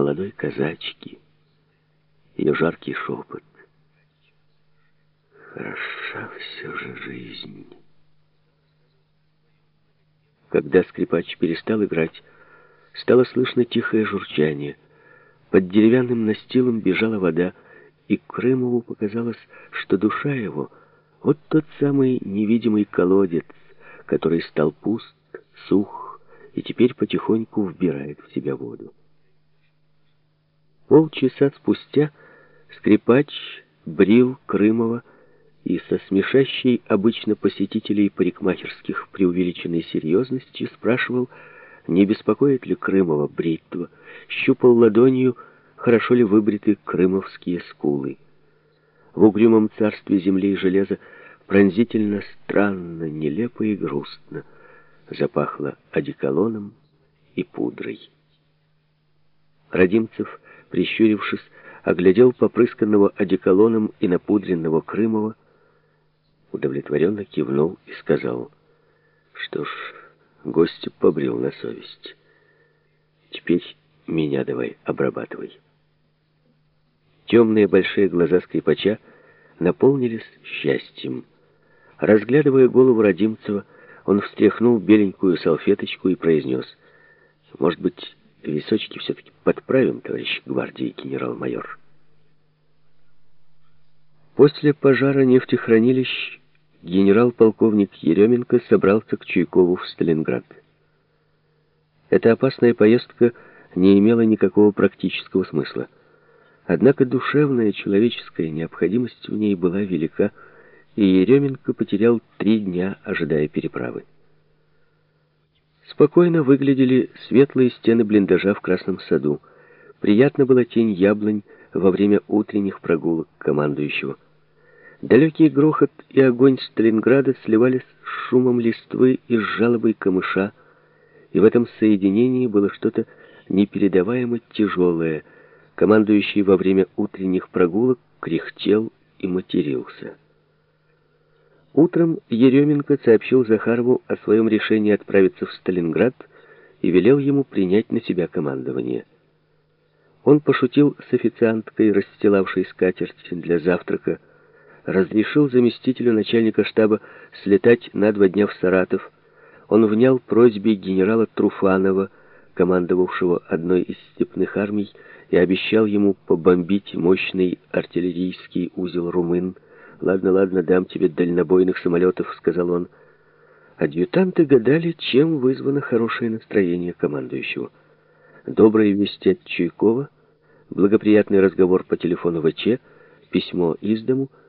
молодой казачки, ее жаркий шепот. Хороша все же жизнь. Когда скрипач перестал играть, стало слышно тихое журчание. Под деревянным настилом бежала вода, и Крымову показалось, что душа его — вот тот самый невидимый колодец, который стал пуст, сух и теперь потихоньку вбирает в себя воду. Полчаса спустя скрипач брил Крымова и со смешащей обычно посетителей парикмахерских преувеличенной серьезностью спрашивал, не беспокоит ли Крымова бритва, щупал ладонью, хорошо ли выбриты крымовские скулы. В угрюмом царстве земли и железа пронзительно, странно, нелепо и грустно запахло одеколоном и пудрой. Родимцев, прищурившись, оглядел попрысканного одеколоном и напудренного Крымова, удовлетворенно кивнул и сказал, что ж, гостя побрил на совесть. Теперь меня давай обрабатывай. Темные большие глаза скрипача наполнились счастьем. Разглядывая голову Родимцева, он встряхнул беленькую салфеточку и произнес, «Может быть, височки все-таки подправим, товарищ гвардии генерал-майор?» После пожара нефтехранилищ генерал-полковник Еременко собрался к Чуйкову в Сталинград. Эта опасная поездка не имела никакого практического смысла. Однако душевная человеческая необходимость в ней была велика, и Еременко потерял три дня, ожидая переправы. Спокойно выглядели светлые стены блиндажа в Красном саду. Приятно была тень яблонь во время утренних прогулок командующего. Далекий грохот и огонь Сталинграда сливались с шумом листвы и с жалобой камыша, и в этом соединении было что-то непередаваемо тяжелое. Командующий во время утренних прогулок кряхтел и матерился. Утром Еременко сообщил Захарову о своем решении отправиться в Сталинград и велел ему принять на себя командование. Он пошутил с официанткой, расстилавшей скатерть для завтрака, разрешил заместителю начальника штаба слетать на два дня в Саратов. Он внял просьбе генерала Труфанова, командовавшего одной из степных армий, и обещал ему побомбить мощный артиллерийский узел румын. «Ладно, ладно, дам тебе дальнобойных самолетов», — сказал он. Адъютанты гадали, чем вызвано хорошее настроение командующего. Добрые вести от Чуйкова, благоприятный разговор по телефону ВЧ, письмо из дому —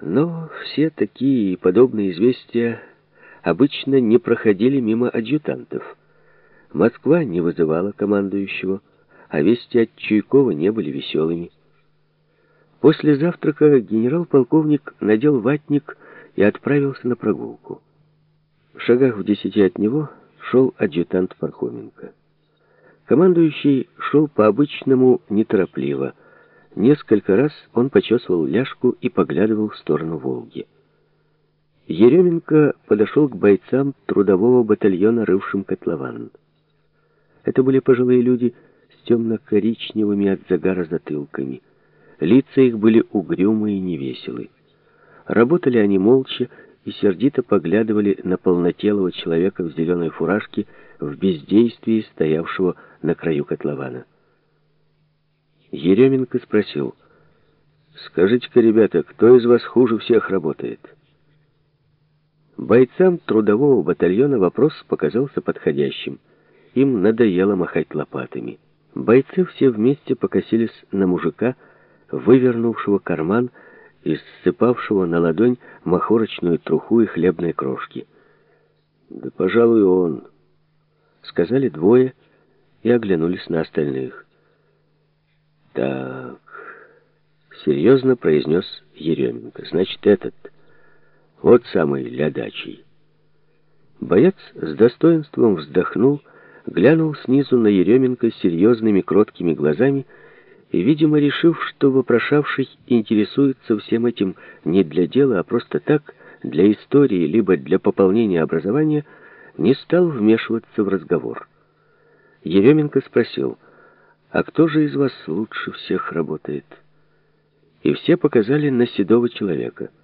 но все такие и подобные известия обычно не проходили мимо адъютантов. Москва не вызывала командующего, а вести от Чуйкова не были веселыми. После завтрака генерал-полковник надел ватник и отправился на прогулку. В шагах в десяти от него шел адъютант Пархоменко. Командующий шел по-обычному неторопливо, Несколько раз он почесывал ляжку и поглядывал в сторону Волги. Еременко подошел к бойцам трудового батальона, рывшим котлован. Это были пожилые люди с темно-коричневыми от загара затылками. Лица их были угрюмые и невеселые. Работали они молча и сердито поглядывали на полнотелого человека в зеленой фуражке в бездействии, стоявшего на краю котлована. Еременко спросил, «Скажите-ка, ребята, кто из вас хуже всех работает?» Бойцам трудового батальона вопрос показался подходящим. Им надоело махать лопатами. Бойцы все вместе покосились на мужика, вывернувшего карман и ссыпавшего на ладонь махорочную труху и хлебные крошки. «Да, пожалуй, он», — сказали двое и оглянулись на остальных. «Так», — серьезно произнес Еременко, — «значит, этот, вот самый лядачий». Боец с достоинством вздохнул, глянул снизу на Еременко серьезными кроткими глазами и, видимо, решив, что вопрошавший интересуется всем этим не для дела, а просто так, для истории, либо для пополнения образования, не стал вмешиваться в разговор. Еременко спросил — «А кто же из вас лучше всех работает?» И все показали на седого человека —